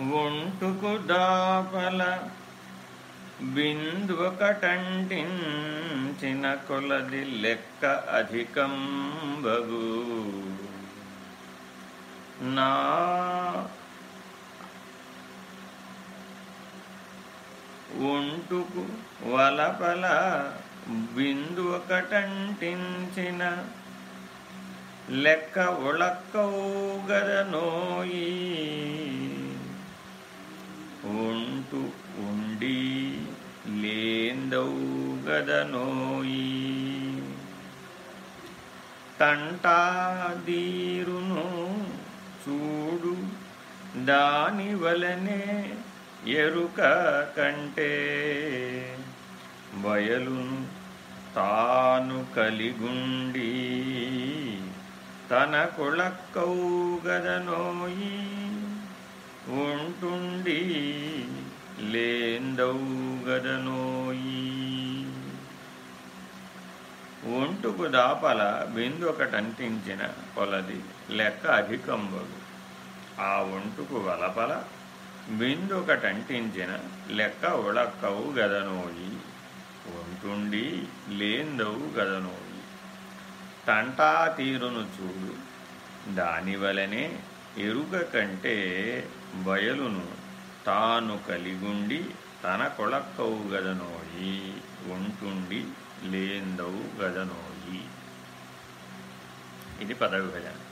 ఒంటుకు దాపల బిందువకటంటించిన కొలది లెక్క అధికం బగు. నా ఒంటుకు వలపల బిందువకటంటించిన లెక్క ఉళక్కౌగదనోయి ఉంటు ఉండి లేందౌగదనోయి తంటాదీరును చూడు దాని వలనే ఎరుక కంటే. బయలును తాను కలిగుండి తన కొళక్కౌగదనోయి ఉంటుండి లేందౌగదనోయి ఒంటుకు దాపల బిందొకటంటించిన కొలది లెక్క అధికంబగు. ఆ ఒంటుకు వలపల బిందొకటంటించిన లెక్క ఉళక్కవు గదనోయి. ఒంటుండి లేందవు గదనోయి. తంటా తీరును చూడు దానివలనే ఎరుక కంటే బయలును తాను కలిగుండి తన కొళక్కవు గదనోయి ఒంటుండి లేందవు గదనోయి. ఇది పదవిభజన.